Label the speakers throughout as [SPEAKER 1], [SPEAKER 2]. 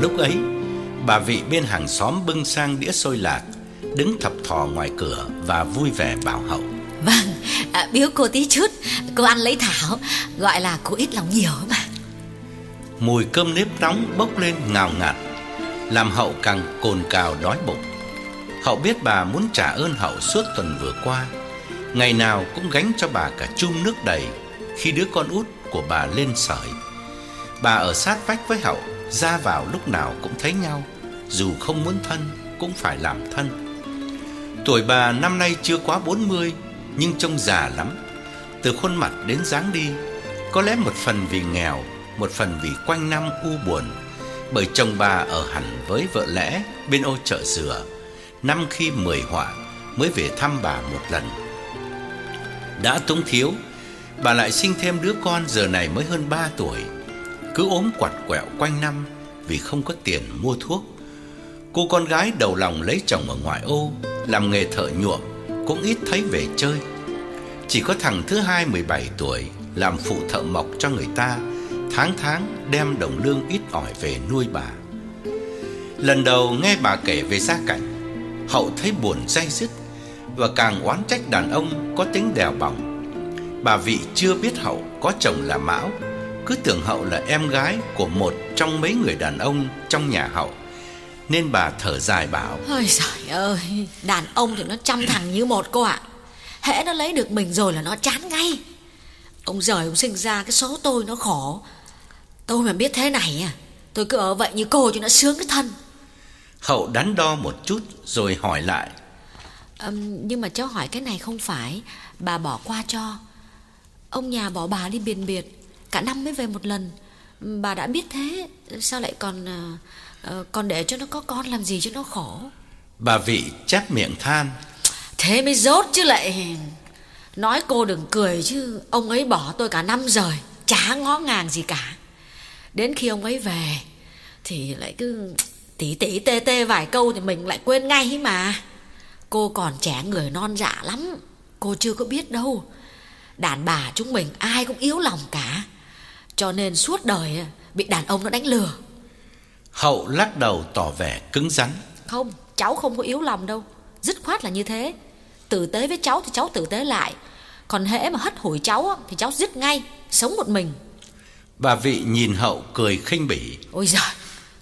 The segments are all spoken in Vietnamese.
[SPEAKER 1] lúc ấy, bà vị bên hàng xóm bưng sang đĩa xôi lạc, đứng thập thò ngoài cửa và vui vẻ bảo hậu.
[SPEAKER 2] Vâng, à, biếu cô tí chút Cô ăn lấy thảo Gọi là cô ít lòng nhiều mà
[SPEAKER 1] Mùi cơm nếp nóng bốc lên ngào ngạt, làm hậu càng cồn cào đói bụng. Hậu biết bà muốn trả ơn hậu suốt tuần vừa qua, ngày nào cũng gánh cho bà cả chum nước đầy khi đứa con út của bà lên sởi. Bà ở sát vách với hậu, ra vào lúc nào cũng thấy nhau, dù không muốn thân cũng phải làm thân. Tuổi bà năm nay chưa quá 40 nhưng trông già lắm, từ khuôn mặt đến dáng đi, có lẽ một phần vì nghèo, một phần vì quanh năm u buồn, bởi chồng bà ở hẳn với vợ lẽ bên ô chợ dừa, năm khi mười họa mới về thăm bà một lần. Đã túng thiếu, bà lại sinh thêm đứa con giờ này mới hơn 3 tuổi, cứ ốm quặt quẹo quanh năm vì không có tiền mua thuốc. Cô con gái đầu lòng lấy chồng ở ngoại ô, làm nghề thợ nhuộm, cũng ít thấy về chơi. Chỉ có thằng thứ hai 17 tuổi làm phụ thợ mộc cho người ta, tháng tháng đem đồng lương ít ỏi về nuôi bà. Lần đầu nghe bà kể về gia cảnh, Hậu thấy buồn day dứt và càng oán trách đàn ông có tính đèo bỏng. Bà vị chưa biết Hậu có chồng là Mão, cứ tưởng Hậu là em gái của một trong mấy người đàn ông trong nhà Hậu. Nên bà thở dài bảo
[SPEAKER 2] Ôi trời ơi Đàn ông thì nó chăm thằng như một cô ạ. Hễ nó lấy được mình rồi là nó chán ngay. Ông giời ông sinh ra cái số tôi nó khổ. Tôi mà biết thế này à Tôi cứ ở vậy như cô cho nó sướng cái thân.
[SPEAKER 1] Hậu đắn đo một chút rồi hỏi lại
[SPEAKER 2] Ừm, Nhưng mà cháu hỏi cái này không phải Bà bỏ qua cho. Ông nhà bỏ bà đi biệt biệt Cả năm mới về một lần. Bà đã biết thế Sao lại còn ờ, ờ, Còn để cho nó có con làm gì cho nó khổ?
[SPEAKER 1] Bà vị chép miệng than.
[SPEAKER 2] Thế mới dốt chứ lại. Nói cô đừng cười chứ Ông ấy bỏ tôi cả năm rồi Chả ngó ngàng gì cả. Đến khi ông ấy về Thì lại cứ tỉ tỉ tê tê vài câu Thì mình lại quên ngay ấy mà. Cô còn trẻ người non dạ lắm Cô chưa có biết đâu. Đàn bà chúng mình ai cũng yếu lòng cả Cho nên suốt đời Bị đàn ông nó đánh lừa.
[SPEAKER 1] Hậu lắc đầu tỏ vẻ cứng rắn.
[SPEAKER 2] Không, cháu không có yếu lòng đâu. Dứt khoát là như thế. Tử tế với cháu thì cháu tử tế lại. Còn hễ mà hất hủi cháu thì cháu dứt ngay Sống một mình.
[SPEAKER 1] Bà vị nhìn Hậu cười khinh bỉ.
[SPEAKER 2] Ôi giời,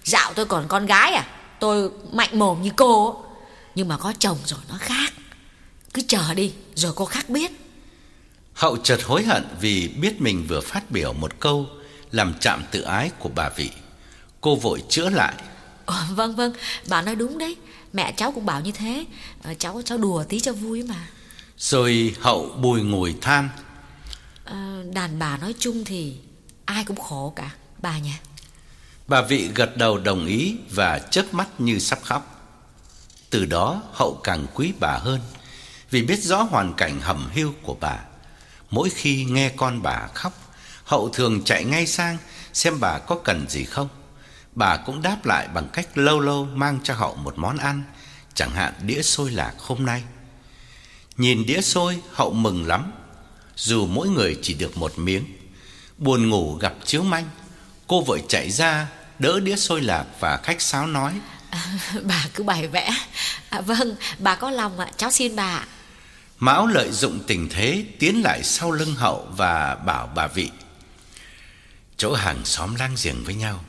[SPEAKER 2] dạo tôi còn con gái à? Tôi mạnh mồm như cô. Nhưng mà có chồng rồi nó khác. Cứ chờ đi rồi cô khác biết
[SPEAKER 1] Hậu chợt hối hận vì biết mình vừa phát biểu một câu Làm chạm tự ái của bà vị. Cô vội chữa lại.
[SPEAKER 2] Ờ, Vâng vâng, bà nói đúng đấy. Mẹ cháu cũng bảo như thế. Ờ, Cháu cháu đùa tí cho vui mà.
[SPEAKER 1] Rồi Hậu bùi ngùi than.
[SPEAKER 2] Ờ, Đàn bà nói chung thì Ai cũng khổ cả Bà nhỉ?
[SPEAKER 1] Bà vị gật đầu đồng ý và chớp mắt như sắp khóc. Từ đó Hậu càng quý bà hơn vì biết rõ hoàn cảnh hầm hiu của bà. Mỗi khi nghe con bà khóc, Hậu thường chạy ngay sang xem bà có cần gì không. Bà cũng đáp lại bằng cách lâu lâu mang cho Hậu một món ăn, chẳng hạn đĩa xôi lạc hôm nay. Nhìn đĩa xôi, Hậu mừng lắm, dù mỗi người chỉ được một miếng. Buồn ngủ gặp chiếu manh, cô vội chạy ra đỡ đĩa xôi lạc và khách sáo nói:
[SPEAKER 2] À, bà cứ bày vẽ à, Vâng bà có lòng ạ Cháu xin bà ạ.
[SPEAKER 1] Mão lợi dụng tình thế tiến lại sau lưng Hậu và bảo bà vị: "Chỗ hàng xóm lang giềng với nhau,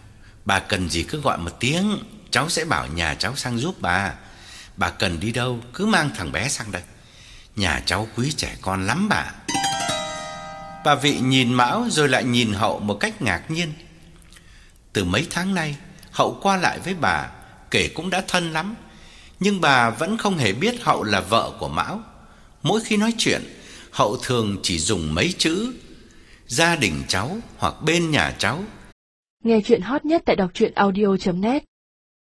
[SPEAKER 1] bà cần gì cứ gọi một tiếng, cháu sẽ bảo nhà cháu sang giúp bà. Bà cần đi đâu cứ mang thằng bé sang đây. Nhà cháu quý trẻ con lắm bà." Bà vị nhìn Mão rồi lại nhìn Hậu một cách ngạc nhiên. Từ mấy tháng nay, Hậu qua lại với bà, kể cũng đã thân lắm, nhưng bà vẫn không hề biết Hậu là vợ của Mão. Mỗi khi nói chuyện, Hậu thường chỉ dùng mấy chữ gia đình cháu hoặc bên nhà cháu.
[SPEAKER 3] Nghe chuyện hot nhất tại đọc truyện audio.net